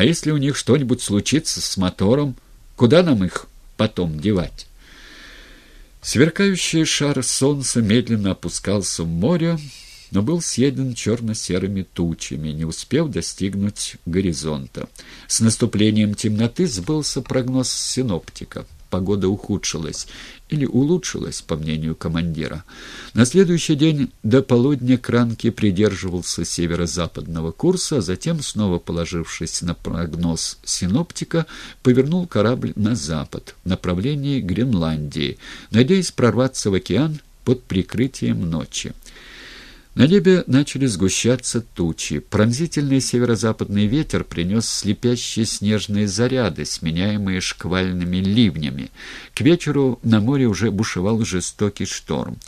А если у них что-нибудь случится с мотором, куда нам их потом девать? Сверкающий шар солнца медленно опускался в море, но был съеден черно-серыми тучами, не успев достигнуть горизонта. С наступлением темноты сбылся прогноз синоптика погода ухудшилась или улучшилась, по мнению командира. На следующий день до полудня Кранки придерживался северо-западного курса, а затем, снова положившись на прогноз синоптика, повернул корабль на запад, в направлении Гренландии, надеясь прорваться в океан под прикрытием ночи. На небе начали сгущаться тучи. Пронзительный северо-западный ветер принес слепящие снежные заряды, сменяемые шквальными ливнями. К вечеру на море уже бушевал жестокий шторм.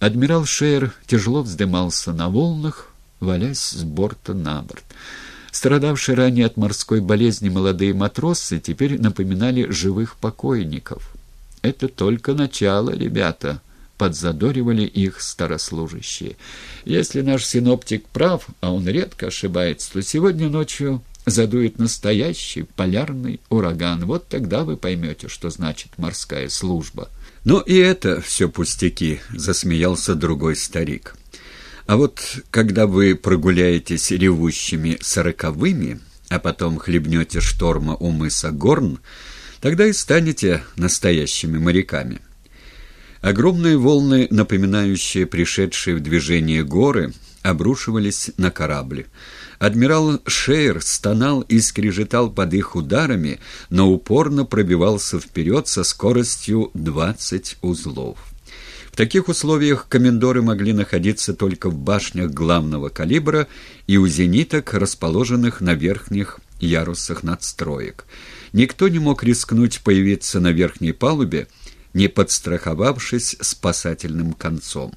Адмирал Шейер тяжело вздымался на волнах, валясь с борта на борт. Страдавшие ранее от морской болезни молодые матросы теперь напоминали живых покойников. «Это только начало, ребята», подзадоривали их старослужащие. Если наш синоптик прав, а он редко ошибается, то сегодня ночью задует настоящий полярный ураган. Вот тогда вы поймете, что значит морская служба. «Ну и это все пустяки», — засмеялся другой старик. «А вот когда вы прогуляетесь ревущими сороковыми, а потом хлебнете шторма у мыса Горн, тогда и станете настоящими моряками». Огромные волны, напоминающие пришедшие в движение горы, обрушивались на корабли. Адмирал Шейер стонал и скрежетал под их ударами, но упорно пробивался вперед со скоростью 20 узлов. В таких условиях комендоры могли находиться только в башнях главного калибра и у зениток, расположенных на верхних ярусах надстроек. Никто не мог рискнуть появиться на верхней палубе, не подстраховавшись спасательным концом.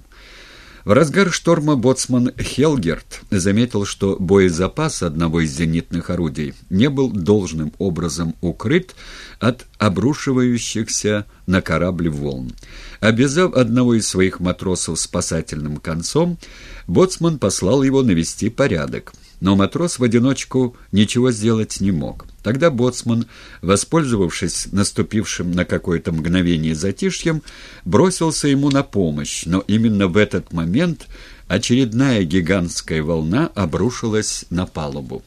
В разгар шторма боцман Хелгерт заметил, что боезапас одного из зенитных орудий не был должным образом укрыт от обрушивающихся на корабль волн. Обязав одного из своих матросов спасательным концом, боцман послал его навести порядок. Но матрос в одиночку ничего сделать не мог. Тогда боцман, воспользовавшись наступившим на какое-то мгновение затишьем, бросился ему на помощь, но именно в этот момент очередная гигантская волна обрушилась на палубу.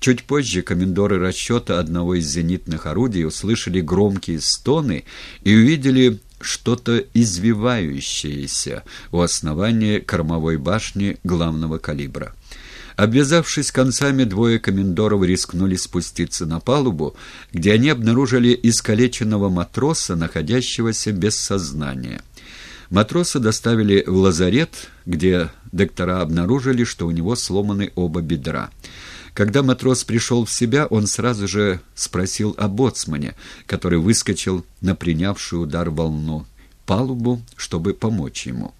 Чуть позже комендоры расчета одного из зенитных орудий услышали громкие стоны и увидели что-то извивающееся у основания кормовой башни главного калибра. Обвязавшись концами, двое комендоров рискнули спуститься на палубу, где они обнаружили искалеченного матроса, находящегося без сознания. Матроса доставили в лазарет, где доктора обнаружили, что у него сломаны оба бедра. Когда матрос пришел в себя, он сразу же спросил о боцмане, который выскочил на принявшую удар волну палубу, чтобы помочь ему.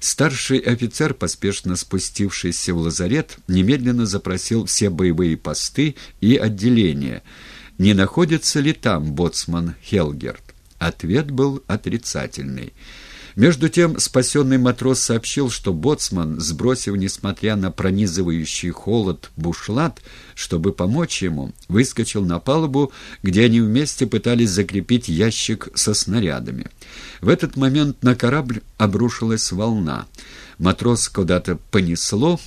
Старший офицер, поспешно спустившийся в лазарет, немедленно запросил все боевые посты и отделения. Не находится ли там боцман Хелгерт? Ответ был отрицательный. Между тем спасенный матрос сообщил, что боцман, сбросив, несмотря на пронизывающий холод, бушлат, чтобы помочь ему, выскочил на палубу, где они вместе пытались закрепить ящик со снарядами. В этот момент на корабль обрушилась волна. Матрос куда-то понесло,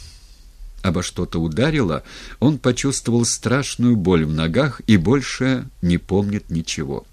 обо что-то ударило, он почувствовал страшную боль в ногах и больше не помнит ничего.